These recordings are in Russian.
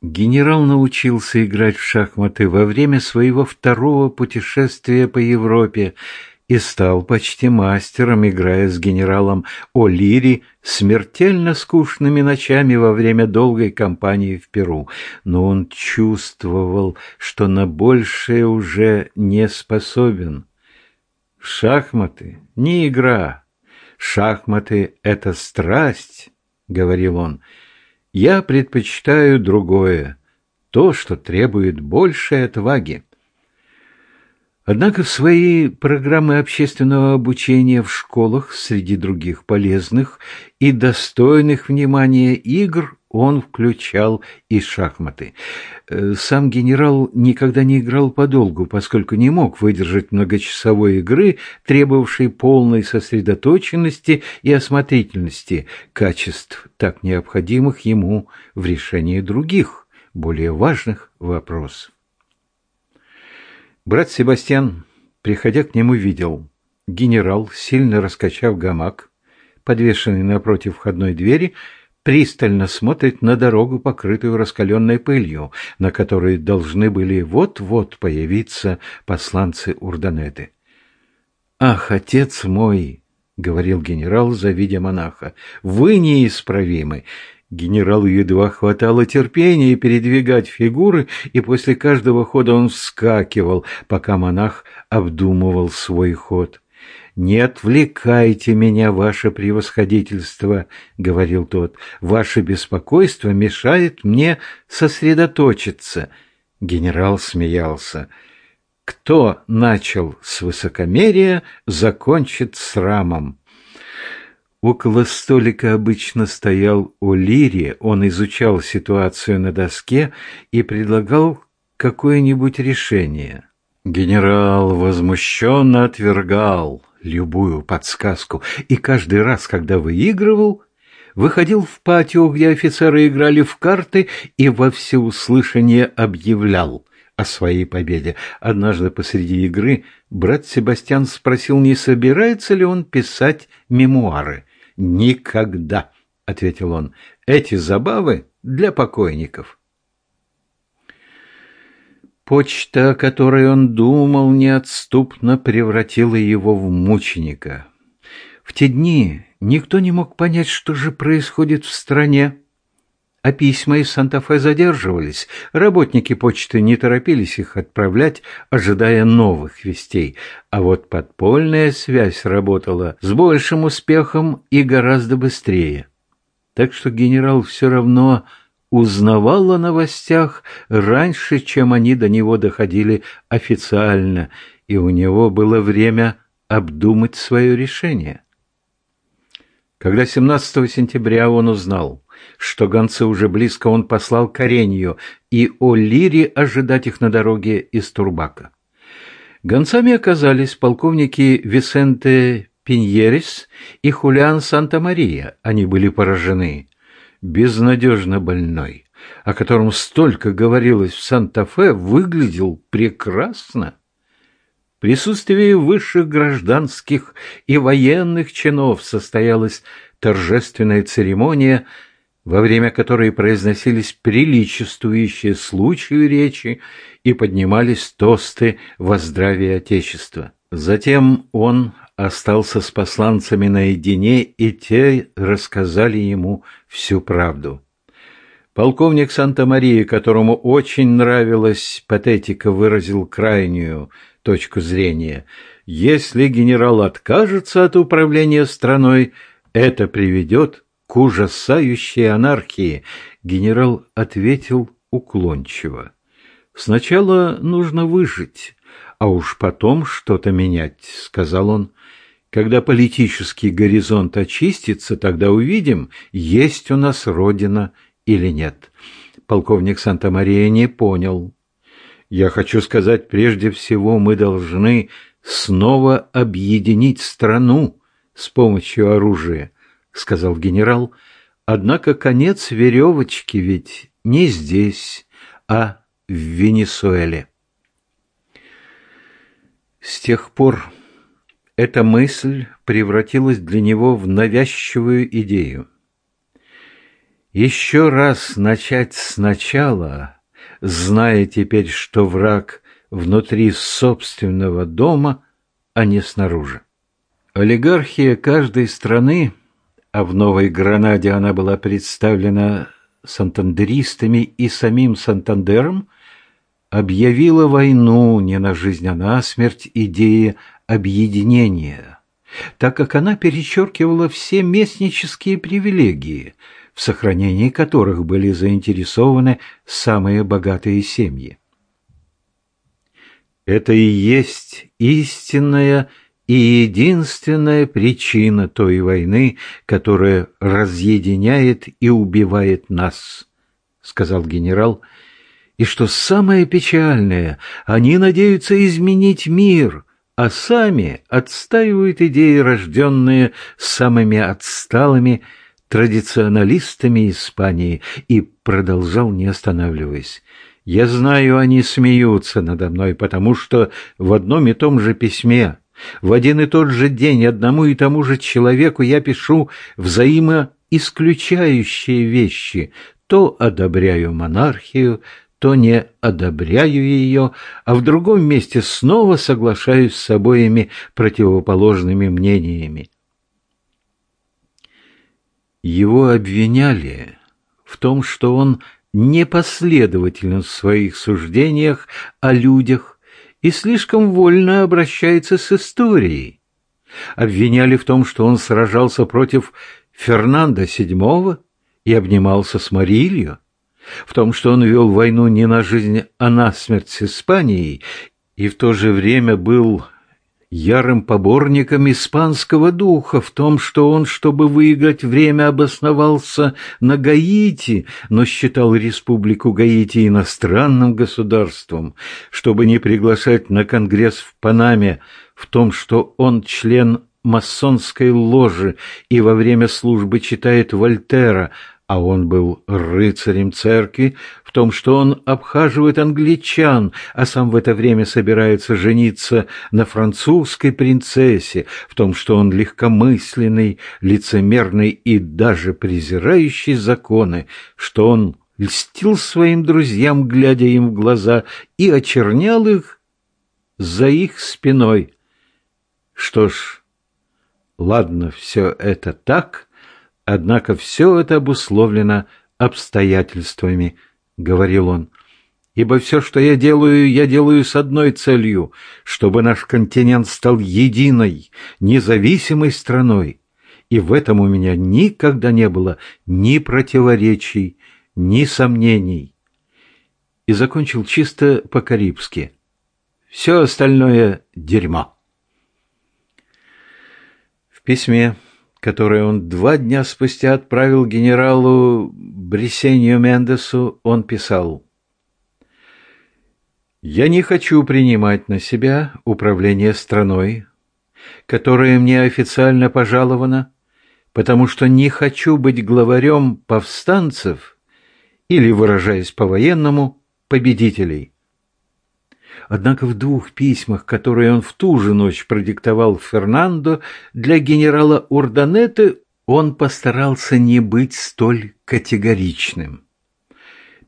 Генерал научился играть в шахматы во время своего второго путешествия по Европе и стал почти мастером, играя с генералом О'Лири смертельно скучными ночами во время долгой кампании в Перу. Но он чувствовал, что на большее уже не способен. «Шахматы — не игра. Шахматы — это страсть», — говорил он. Я предпочитаю другое, то, что требует большей отваги. Однако в свои программы общественного обучения в школах среди других полезных и достойных внимания игр он включал и шахматы. Э, сам генерал никогда не играл подолгу, поскольку не мог выдержать многочасовой игры, требовавшей полной сосредоточенности и осмотрительности, качеств, так необходимых ему в решении других, более важных вопросов. Брат Себастьян, приходя к нему, видел. Генерал, сильно раскачав гамак, подвешенный напротив входной двери, пристально смотрит на дорогу, покрытую раскаленной пылью, на которой должны были вот-вот появиться посланцы Урданеты. «Ах, отец мой!» — говорил генерал, завидя монаха. «Вы неисправимы!» Генералу едва хватало терпения передвигать фигуры, и после каждого хода он вскакивал, пока монах обдумывал свой ход. «Не отвлекайте меня, ваше превосходительство», — говорил тот. «Ваше беспокойство мешает мне сосредоточиться». Генерал смеялся. «Кто начал с высокомерия, закончит с рамом». Около столика обычно стоял О'Лири, он изучал ситуацию на доске и предлагал какое-нибудь решение. Генерал возмущенно отвергал любую подсказку, и каждый раз, когда выигрывал, выходил в патио, где офицеры играли в карты, и во всеуслышание объявлял о своей победе. Однажды посреди игры брат Себастьян спросил, не собирается ли он писать мемуары. «Никогда», — ответил он, — «эти забавы для покойников». Почта, о которой он думал, неотступно превратила его в мученика. В те дни никто не мог понять, что же происходит в стране. А письма из Санта-Фе задерживались. Работники почты не торопились их отправлять, ожидая новых вестей. А вот подпольная связь работала с большим успехом и гораздо быстрее. Так что генерал все равно узнавал о новостях раньше, чем они до него доходили официально, и у него было время обдумать свое решение. Когда 17 сентября он узнал, что гонцы уже близко, он послал Каренью и о Лире ожидать их на дороге из Турбака. Гонцами оказались полковники Висенте Пиньерис и Хулиан Санта-Мария. Они были поражены безнадежно больной, о котором столько говорилось в Санта-Фе, выглядел прекрасно. Присутствие высших гражданских и военных чинов состоялась торжественная церемония, во время которой произносились приличествующие случаю речи и поднимались тосты во здравие Отечества. Затем он остался с посланцами наедине, и те рассказали ему всю правду. Полковник Санта-Мария, которому очень нравилась патетика, выразил крайнюю точку зрения. Если генерал откажется от управления страной, это приведет к ужасающей анархии. Генерал ответил уклончиво. Сначала нужно выжить, а уж потом что-то менять, сказал он. Когда политический горизонт очистится, тогда увидим, есть у нас родина или нет. Полковник Санта-Мария не понял. Я хочу сказать, прежде всего мы должны снова объединить страну с помощью оружия, сказал генерал. Однако конец веревочки ведь не здесь, а в Венесуэле. С тех пор эта мысль превратилась для него в навязчивую идею. Еще раз начать сначала, зная теперь, что враг внутри собственного дома, а не снаружи. Олигархия каждой страны, а в Новой Гранаде она была представлена сантандеристами и самим Сантандером, объявила войну не на жизнь, а на смерть идеи объединения, так как она перечеркивала все местнические привилегии, в сохранении которых были заинтересованы самые богатые семьи. Это и есть истинная и единственная причина той войны, которая разъединяет и убивает нас, сказал генерал, и что самое печальное, они надеются изменить мир, а сами отстаивают идеи, рожденные самыми отсталыми традиционалистами Испании, и продолжал, не останавливаясь. Я знаю, они смеются надо мной, потому что в одном и том же письме, в один и тот же день одному и тому же человеку я пишу взаимоисключающие вещи. То одобряю монархию, то не одобряю ее, а в другом месте снова соглашаюсь с обоими противоположными мнениями. Его обвиняли в том, что он непоследователен в своих суждениях о людях и слишком вольно обращается с историей. Обвиняли в том, что он сражался против Фернанда VII и обнимался с Марилью, в том, что он вел войну не на жизнь, а на смерть с Испанией, и в то же время был ярым поборником испанского духа в том, что он, чтобы выиграть время, обосновался на Гаити, но считал республику Гаити иностранным государством, чтобы не приглашать на конгресс в Панаме, в том, что он член масонской ложи и во время службы читает Вольтера, а он был рыцарем церкви, в том, что он обхаживает англичан, а сам в это время собирается жениться на французской принцессе, в том, что он легкомысленный, лицемерный и даже презирающий законы, что он льстил своим друзьям, глядя им в глаза, и очернял их за их спиной. Что ж, ладно, все это так — Однако все это обусловлено обстоятельствами, — говорил он. Ибо все, что я делаю, я делаю с одной целью, чтобы наш континент стал единой, независимой страной. И в этом у меня никогда не было ни противоречий, ни сомнений. И закончил чисто по-карибски. Все остальное — дерьмо. В письме которое он два дня спустя отправил генералу Бресенью Мендесу, он писал «Я не хочу принимать на себя управление страной, которая мне официально пожалована, потому что не хочу быть главарем повстанцев или, выражаясь по-военному, победителей». Однако в двух письмах, которые он в ту же ночь продиктовал Фернандо для генерала Урданеты, он постарался не быть столь категоричным.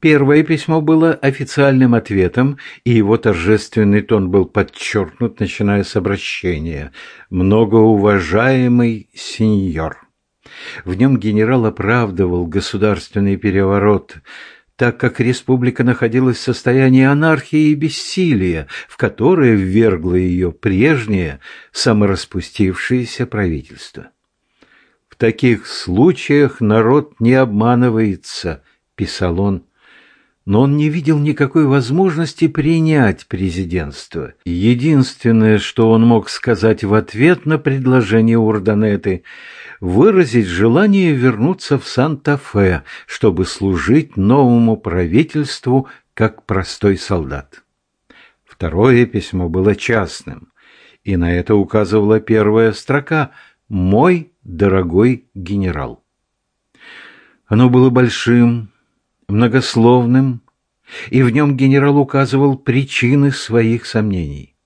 Первое письмо было официальным ответом, и его торжественный тон был подчеркнут, начиная с обращения «Многоуважаемый сеньор». В нем генерал оправдывал государственный переворот – так как республика находилась в состоянии анархии и бессилия, в которое ввергло ее прежнее самораспустившееся правительство. «В таких случаях народ не обманывается», – писал он, но он не видел никакой возможности принять президентство. Единственное, что он мог сказать в ответ на предложение Урданеты – выразить желание вернуться в Санта-Фе, чтобы служить новому правительству как простой солдат. Второе письмо было частным, и на это указывала первая строка «Мой дорогой генерал». Оно было большим, многословным, и в нем генерал указывал причины своих сомнений.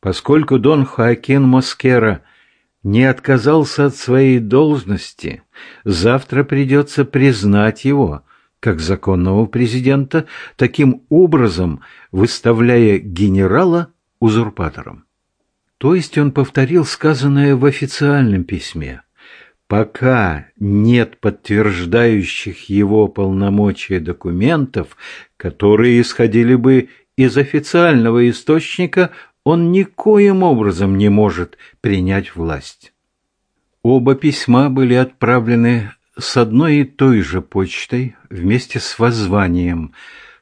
Поскольку Дон Хоакин Москера не отказался от своей должности, завтра придется признать его как законного президента, таким образом выставляя генерала узурпатором. То есть он повторил сказанное в официальном письме. Пока нет подтверждающих его полномочия документов, которые исходили бы из официального источника, он никоим образом не может принять власть. Оба письма были отправлены с одной и той же почтой вместе с воззванием,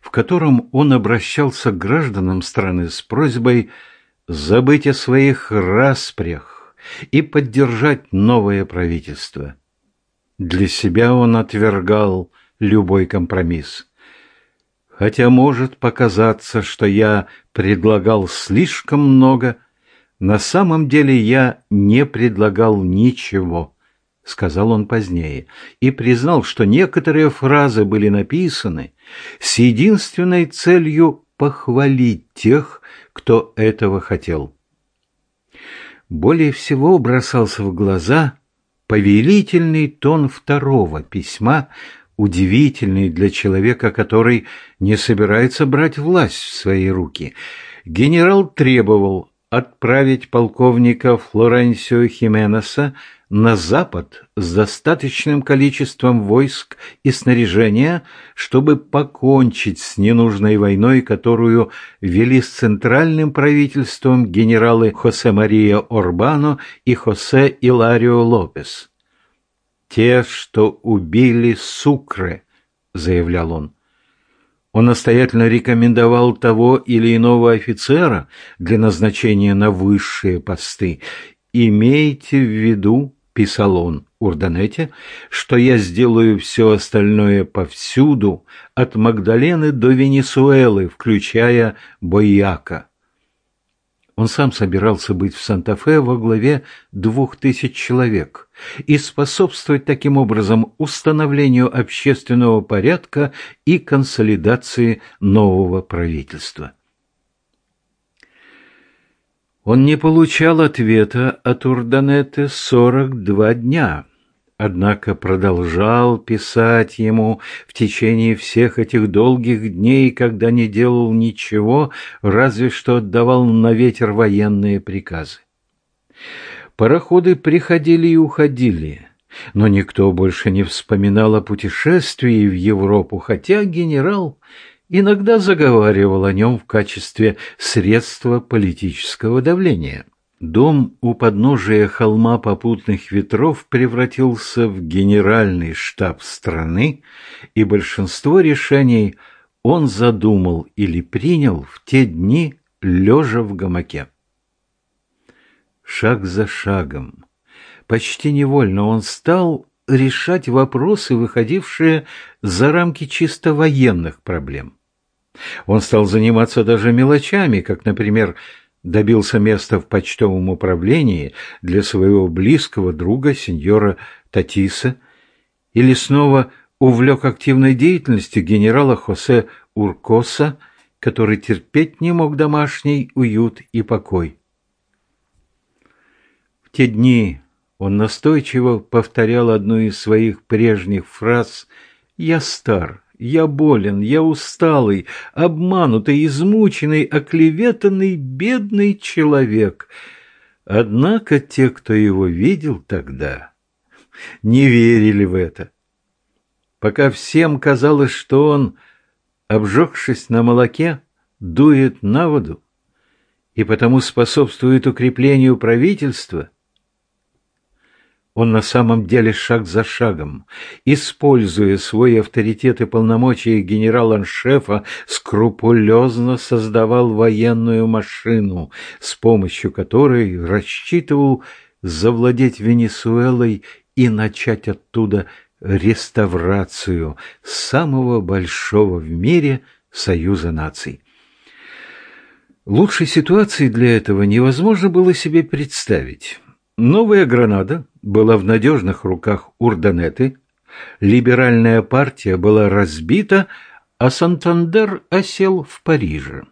в котором он обращался к гражданам страны с просьбой забыть о своих распрях и поддержать новое правительство. Для себя он отвергал любой компромисс. Хотя может показаться, что я предлагал слишком много, на самом деле я не предлагал ничего, сказал он позднее, и признал, что некоторые фразы были написаны с единственной целью похвалить тех, кто этого хотел. Более всего бросался в глаза повелительный тон второго письма, удивительный для человека, который не собирается брать власть в свои руки. Генерал требовал отправить полковника Флоренсио Хименеса на запад с достаточным количеством войск и снаряжения, чтобы покончить с ненужной войной, которую вели с центральным правительством генералы Хосе Мария Орбано и Хосе Иларио Лопес. «Те, что убили Сукре», — заявлял он. Он настоятельно рекомендовал того или иного офицера для назначения на высшие посты. «Имейте в виду, — писал он Урданете, — что я сделаю все остальное повсюду, от Магдалены до Венесуэлы, включая Бойяка». Он сам собирался быть в Санта-Фе во главе двух тысяч человек и способствовать таким образом установлению общественного порядка и консолидации нового правительства. Он не получал ответа от Урданеты 42 дня однако продолжал писать ему в течение всех этих долгих дней, когда не делал ничего, разве что отдавал на ветер военные приказы. Пароходы приходили и уходили, но никто больше не вспоминал о путешествии в Европу, хотя генерал иногда заговаривал о нем в качестве средства политического давления. Дом у подножия холма попутных ветров превратился в генеральный штаб страны, и большинство решений он задумал или принял в те дни, лежа в гамаке. Шаг за шагом, почти невольно он стал решать вопросы, выходившие за рамки чисто военных проблем. Он стал заниматься даже мелочами, как, например, добился места в почтовом управлении для своего близкого друга, сеньора Татиса, или снова увлек активной деятельностью генерала Хосе Уркоса, который терпеть не мог домашний уют и покой. В те дни он настойчиво повторял одну из своих прежних фраз «Я стар, я болен, я усталый, обманутый, измученный, оклеветанный, бедный человек. Однако те, кто его видел тогда, не верили в это. Пока всем казалось, что он, обжегшись на молоке, дует на воду и потому способствует укреплению правительства – он на самом деле шаг за шагом, используя свой авторитет и полномочия генерала-аншефа, скрупулезно создавал военную машину, с помощью которой рассчитывал завладеть Венесуэлой и начать оттуда реставрацию самого большого в мире союза наций. Лучшей ситуации для этого невозможно было себе представить. Новая Гранада была в надежных руках Урданеты, либеральная партия была разбита, а Сантандер осел в Париже.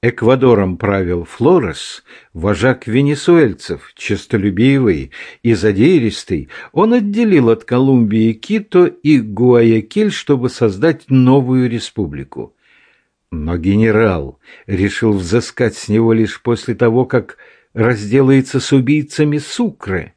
Эквадором правил Флорес, вожак венесуэльцев, честолюбивый и задиристый. Он отделил от Колумбии Кито и Гуаякиль, чтобы создать новую республику. Но генерал решил взыскать с него лишь после того, как разделается с убийцами Сукры.